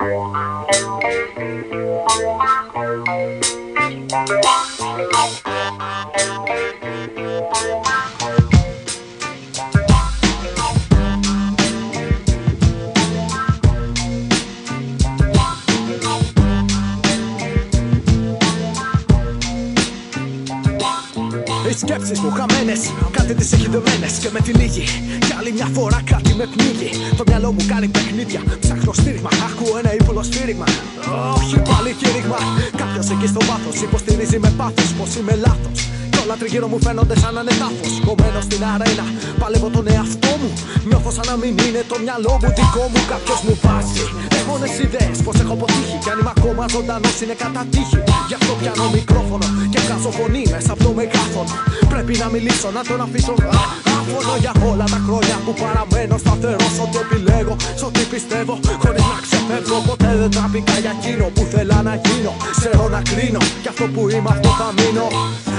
Thank you. Σκέψεις μου χαμένες, κάτι τις έχει δεμένες και με τυλίγει. Κι άλλη μια φορά κάτι με πνίγει. Το μυαλό μου κάνει παιχνίδια. Ψάχνω στήριγμα, ακούω ένα ύπουλο σφύριγμα. Όχι πάλι κήρυγμα. Κάποιος εκεί στο βάθος υποστηρίζει με πάθος πως είμαι λάθος. Κι όλα τριγύρω μου φαίνονται σαν να είναι τάφος. Κομμένο στην αρένα, παλεύω τον εαυτό μου. Νιώθω σαν να μην είναι το μυαλό μου δικό μου. Κάποιος μου βάζει αιώνε ιδέες πως έχω αποτύχει. Κι αν είμαι ακόμα ζωντανός είναι κατά τύχη. Γι' αυτό πιάνω μικρόφωνο και βγάζω φωνή μέσα από το μεγάφωνο. Πρέπει να μιλήσω, να τον αφήσω. Α, άφωνο για όλα τα χρόνια που παραμένω σταθερός. Ό,τι επιλέγω, σ' ό,τι πιστεύω. Χωρίς να ξεφεύγω, ποτέ δεν τραπήκα για εκείνο που θέλα να γίνω. Ξέρω να κρίνω, κι αυτό που είμαι αυτό θα μείνω.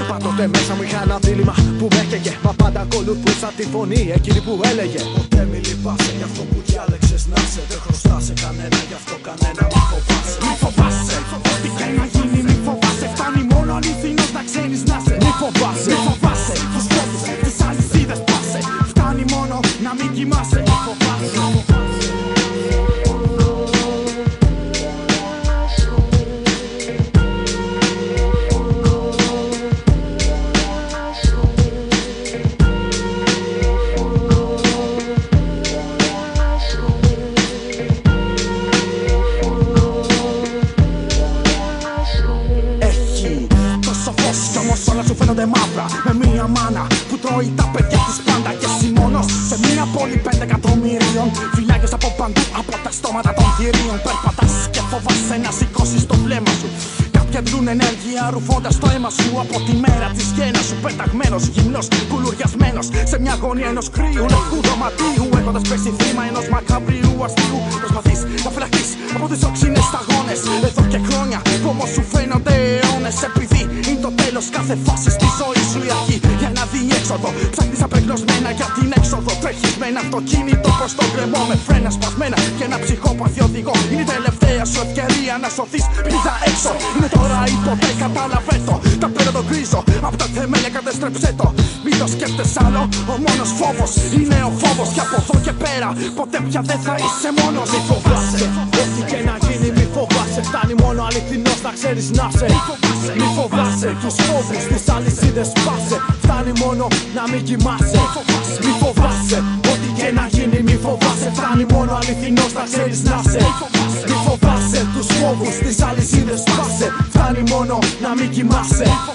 Πάντοτε μέσα μου είχα ένα δίλημα που με έκαιγε. Μα πάντα ακολουθούσα τη φωνή εκείνη που έλεγε. Ποτέ μη λυπάσαι για αυτό που διάλεξες να σε. Δεν χρωστά σε κανένα, γι' αυτό κανένα μη φοβάσαι. Μη φοβάσαι, κοιμάσαι Μη φοβάσαι. Έχει τόσο φως κι όμως όλα σου φαίνονται μαύρα. Με μία μάνα που τρώει τα παιδιά της πάντα πόλη πέντε εκατομμυρίων Φυλάκες από παντού από τα στόματα των θηρίων. Περπατάς και φοβάσαι να σηκώσεις το βλέμμα σου. Κάποιοι δρούν ενέργεια ρουφώντας το αίμα σου. Από τη μέρα της γέννας σου πεταγμένος Γυμνός, κουλουριασμένος. Σε μια γωνία ενός κρύου λευκού δωματίου. Έχοντας πέσει θύμα ενός μακαμπρίου αστείου. Προσπαθείς να φυλαχτείς από τις όξινες σταγόνες. Εδώ και χρόνια που όμως σου φαίνονται αιώνες. Επειδή είναι το τέλος κάθε φάσης στη ζωής σου η αρχή. Για ένα διέξοδο αυτοκίνητο προς τον κρεμό Με φρένα σπασμένα και ένα ψυχόπαθι οδηγό Είναι η τελευταία σου ευκαιρία να σωθείς Πήδα έξω, είναι τώρα ή ποτέ καταλαβαίνω το Τα πέρα το γκρίζο, απ' τα θεμέλια κατέστρεψέ το Μην το σκέφτεσαι άλλο, ο μόνος φόβος Είναι ο φόβος και από εδώ και πέρα Ποτέ πια δεν θα είσαι μόνος Μη φοβάσαι, Ό,τι και να γίνει, μη φοβάσαι. Φτάνει μόνο αληθινός να ξέρεις να σε. Μη φοβάσαι τους φόβους, τις αλυσίδες πάσε. Φτάνει μόνο να μην κοιμάσαι. Φόβου, τις αλυσίδες πάσε. Φτάνει μόνο να μην κοιμάσαι.